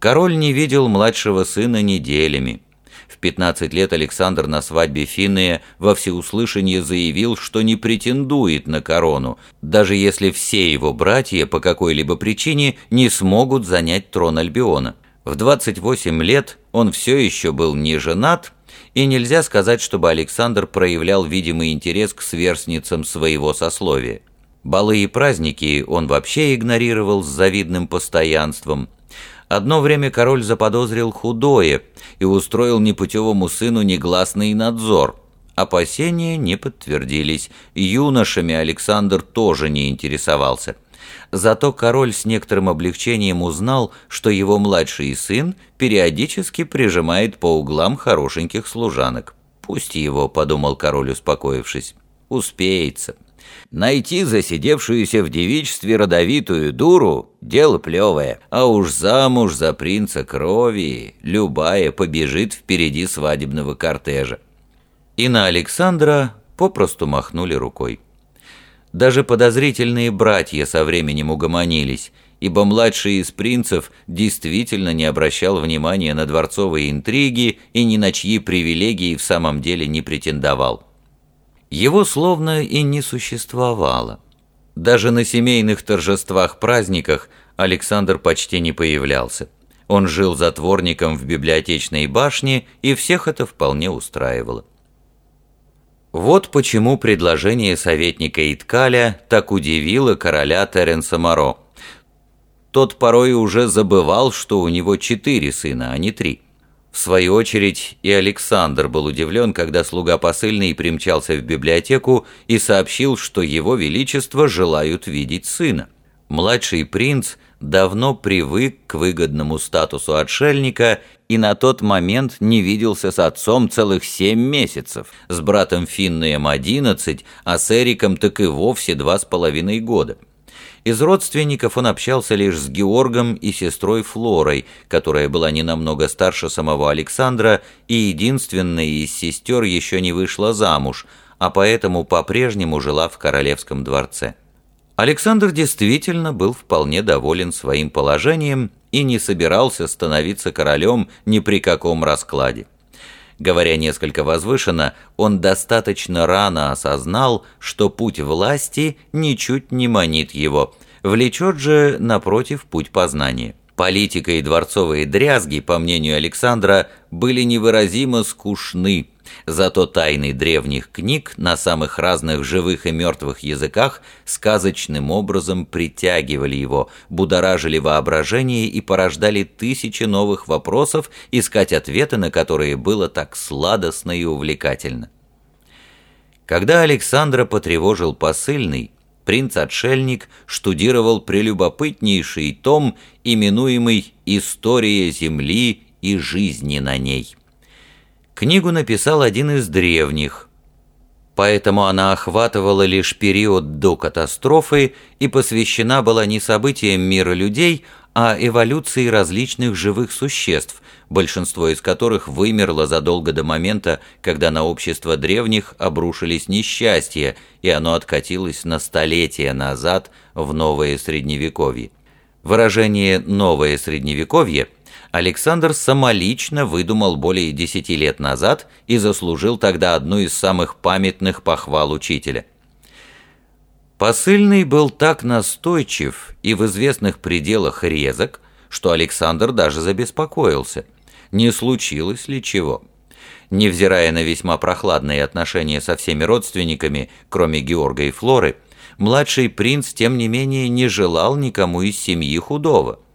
Король не видел младшего сына неделями. В 15 лет Александр на свадьбе Финея во всеуслышание заявил, что не претендует на корону, даже если все его братья по какой-либо причине не смогут занять трон Альбиона. В 28 лет он все еще был не женат, и нельзя сказать, чтобы Александр проявлял видимый интерес к сверстницам своего сословия. Балы и праздники он вообще игнорировал с завидным постоянством – Одно время король заподозрил худое и устроил непутевому сыну негласный надзор. Опасения не подтвердились, юношами Александр тоже не интересовался. Зато король с некоторым облегчением узнал, что его младший сын периодически прижимает по углам хорошеньких служанок. «Пусть его», — подумал король, успокоившись, — «успеется». Найти засидевшуюся в девичестве родовитую дуру – дело плевое, а уж замуж за принца крови любая побежит впереди свадебного кортежа. И на Александра попросту махнули рукой. Даже подозрительные братья со временем угомонились, ибо младший из принцев действительно не обращал внимания на дворцовые интриги и ни на чьи привилегии в самом деле не претендовал. Его словно и не существовало. Даже на семейных торжествах-праздниках Александр почти не появлялся. Он жил затворником в библиотечной башне, и всех это вполне устраивало. Вот почему предложение советника Иткаля так удивило короля Теренса Моро. Тот порой уже забывал, что у него четыре сына, а не три. В свою очередь и Александр был удивлен, когда слуга посыльный примчался в библиотеку и сообщил, что его величество желают видеть сына. Младший принц давно привык к выгодному статусу отшельника и на тот момент не виделся с отцом целых семь месяцев, с братом Финнеем одиннадцать, а с Эриком так и вовсе два с половиной года. Из родственников он общался лишь с Георгом и сестрой Флорой, которая была не намного старше самого Александра и единственная из сестер еще не вышла замуж, а поэтому по-прежнему жила в королевском дворце. Александр действительно был вполне доволен своим положением и не собирался становиться королем ни при каком раскладе. Говоря несколько возвышенно, он достаточно рано осознал, что путь власти ничуть не манит его, влечет же, напротив, путь познания. Политика и дворцовые дрязги, по мнению Александра, были невыразимо скучны, Зато тайны древних книг на самых разных живых и мертвых языках сказочным образом притягивали его, будоражили воображение и порождали тысячи новых вопросов, искать ответы на которые было так сладостно и увлекательно. Когда Александра потревожил посыльный, принц-отшельник штудировал прелюбопытнейший том, именуемый «История Земли и жизни на ней». Книгу написал один из древних, поэтому она охватывала лишь период до катастрофы и посвящена была не событиям мира людей, а эволюции различных живых существ, большинство из которых вымерло задолго до момента, когда на общество древних обрушились несчастья, и оно откатилось на столетия назад в новое Средневековье. Выражение «новое Средневековье» – Александр самолично выдумал более десяти лет назад и заслужил тогда одну из самых памятных похвал учителя. Посыльный был так настойчив и в известных пределах резок, что Александр даже забеспокоился, не случилось ли чего. Невзирая на весьма прохладные отношения со всеми родственниками, кроме Георга и Флоры, младший принц, тем не менее, не желал никому из семьи худого –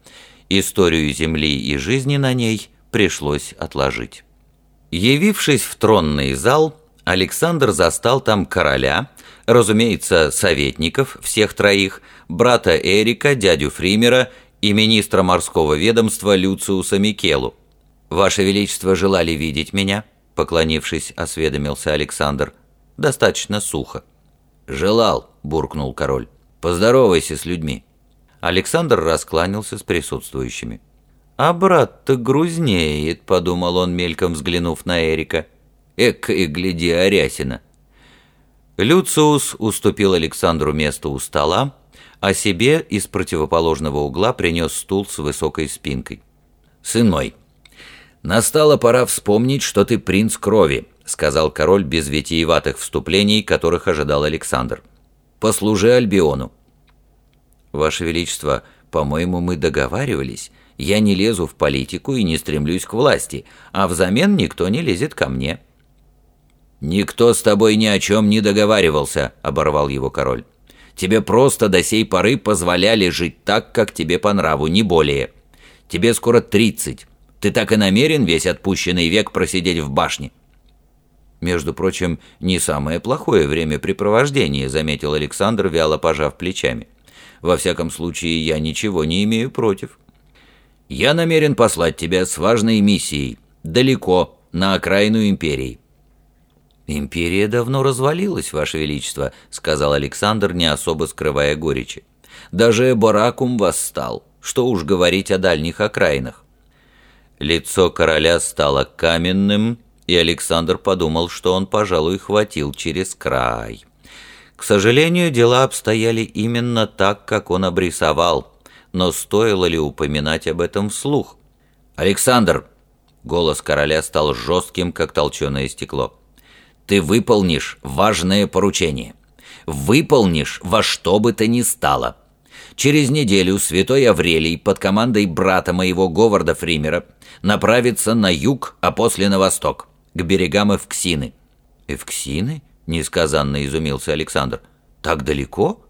Историю земли и жизни на ней пришлось отложить. Явившись в тронный зал, Александр застал там короля, разумеется, советников, всех троих, брата Эрика, дядю Фримера и министра морского ведомства Люциуса Микелу. «Ваше Величество желали видеть меня?» Поклонившись, осведомился Александр. «Достаточно сухо». «Желал», — буркнул король. «Поздоровайся с людьми». Александр раскланялся с присутствующими. «А брат-то грузнеет», — подумал он, мельком взглянув на Эрика. «Эк и гляди, Арясина». Люциус уступил Александру место у стола, а себе из противоположного угла принес стул с высокой спинкой. «Сын мой, настала пора вспомнить, что ты принц крови», сказал король без витиеватых вступлений, которых ожидал Александр. «Послужи Альбиону». «Ваше Величество, по-моему, мы договаривались. Я не лезу в политику и не стремлюсь к власти, а взамен никто не лезет ко мне». «Никто с тобой ни о чем не договаривался», — оборвал его король. «Тебе просто до сей поры позволяли жить так, как тебе по нраву, не более. Тебе скоро тридцать. Ты так и намерен весь отпущенный век просидеть в башне?» «Между прочим, не самое плохое времяпрепровождение», — заметил Александр, вяло пожав плечами. «Во всяком случае, я ничего не имею против». «Я намерен послать тебя с важной миссией, далеко, на окраину империи. «Империя давно развалилась, Ваше Величество», — сказал Александр, не особо скрывая горечи. «Даже Баракум восстал. Что уж говорить о дальних окраинах». Лицо короля стало каменным, и Александр подумал, что он, пожалуй, хватил через край. К сожалению, дела обстояли именно так, как он обрисовал, но стоило ли упоминать об этом вслух? «Александр!» — голос короля стал жестким, как толченое стекло. Ты выполнишь важное поручение. Выполнишь во что бы то ни стало. Через неделю святой Аврелий под командой брата моего Говарда Фримера направится на юг, а после на восток, к берегам Эвксины». «Эвксины?» — несказанно изумился Александр. «Так далеко?»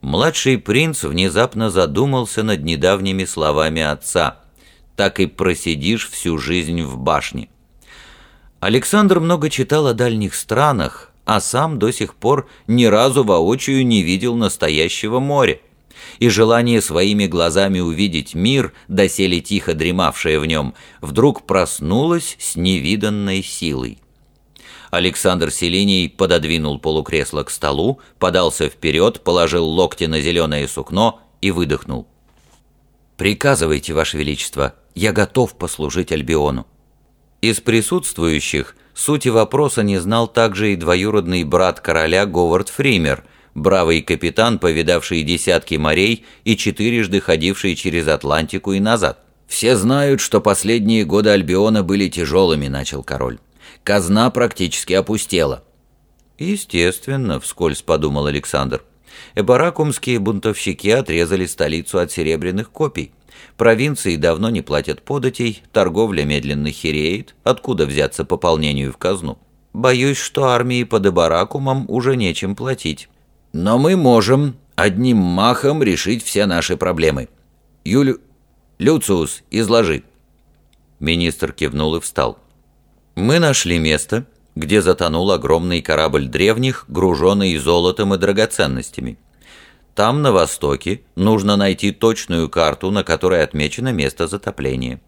Младший принц внезапно задумался над недавними словами отца. «Так и просидишь всю жизнь в башне». Александр много читал о дальних странах, а сам до сих пор ни разу воочию не видел настоящего моря. И желание своими глазами увидеть мир, доселе тихо дремавшее в нем, вдруг проснулось с невиданной силой. Александр Селиний пододвинул полукресло к столу, подался вперед, положил локти на зеленое сукно и выдохнул. «Приказывайте, Ваше Величество, я готов послужить Альбиону». Из присутствующих сути вопроса не знал также и двоюродный брат короля Говард Фример, бравый капитан, повидавший десятки морей и четырежды ходивший через Атлантику и назад. «Все знают, что последние годы Альбиона были тяжелыми», — начал король. «Казна практически опустела». «Естественно», — вскользь подумал Александр. Эбаракумские бунтовщики отрезали столицу от серебряных копий. Провинции давно не платят податей, торговля медленно хереет, откуда взяться пополнению в казну? Боюсь, что армии под Эбаракумом уже нечем платить. Но мы можем одним махом решить все наши проблемы. Юлю... Люциус, изложи. Министр кивнул и встал. Мы нашли место, где затонул огромный корабль древних, груженный золотом и драгоценностями. Там, на востоке, нужно найти точную карту, на которой отмечено место затопления.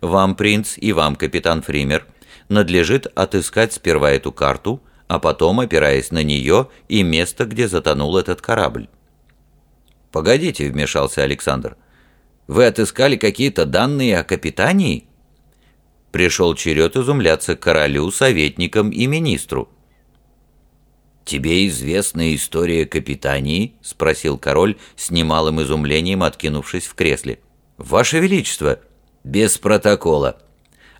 Вам, принц, и вам, капитан Фример, надлежит отыскать сперва эту карту, а потом, опираясь на нее, и место, где затонул этот корабль. «Погодите», — вмешался Александр. «Вы отыскали какие-то данные о капитании?» Пришел черед изумляться королю, советникам и министру. «Тебе известна история капитании?» — спросил король с немалым изумлением, откинувшись в кресле. «Ваше Величество!» «Без протокола!»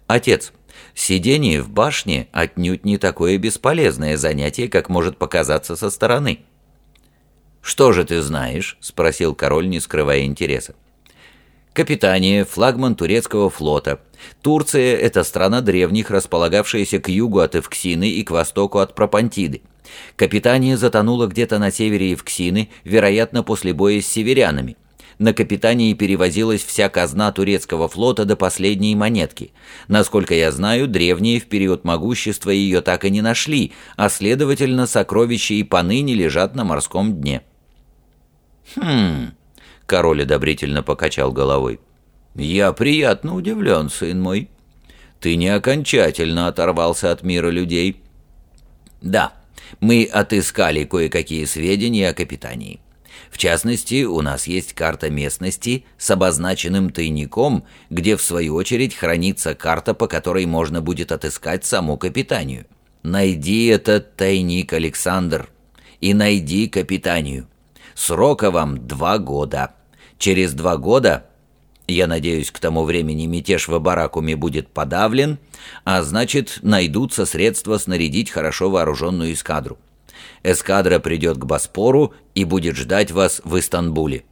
«Отец, сидение в башне отнюдь не такое бесполезное занятие, как может показаться со стороны». «Что же ты знаешь?» — спросил король, не скрывая интереса. Капитания, флагман турецкого флота. Турция – это страна древних, располагавшаяся к югу от Эвксины и к востоку от Пропантиды. Капитания затонула где-то на севере Евксины, вероятно, после боя с северянами. На Капитании перевозилась вся казна турецкого флота до последней монетки. Насколько я знаю, древние в период могущества ее так и не нашли, а, следовательно, сокровища и поныне лежат на морском дне. «Хм...» — король одобрительно покачал головой. «Я приятно удивлен, сын мой. Ты не окончательно оторвался от мира людей». «Да, мы отыскали кое-какие сведения о капитании. В частности, у нас есть карта местности с обозначенным тайником, где в свою очередь хранится карта, по которой можно будет отыскать саму капитанию. Найди этот тайник, Александр, и найди капитанию. Срока вам два года. Через два года Я надеюсь, к тому времени мятеж в Абаракуме будет подавлен, а значит, найдутся средства снарядить хорошо вооруженную эскадру. Эскадра придет к Боспору и будет ждать вас в Истанбуле.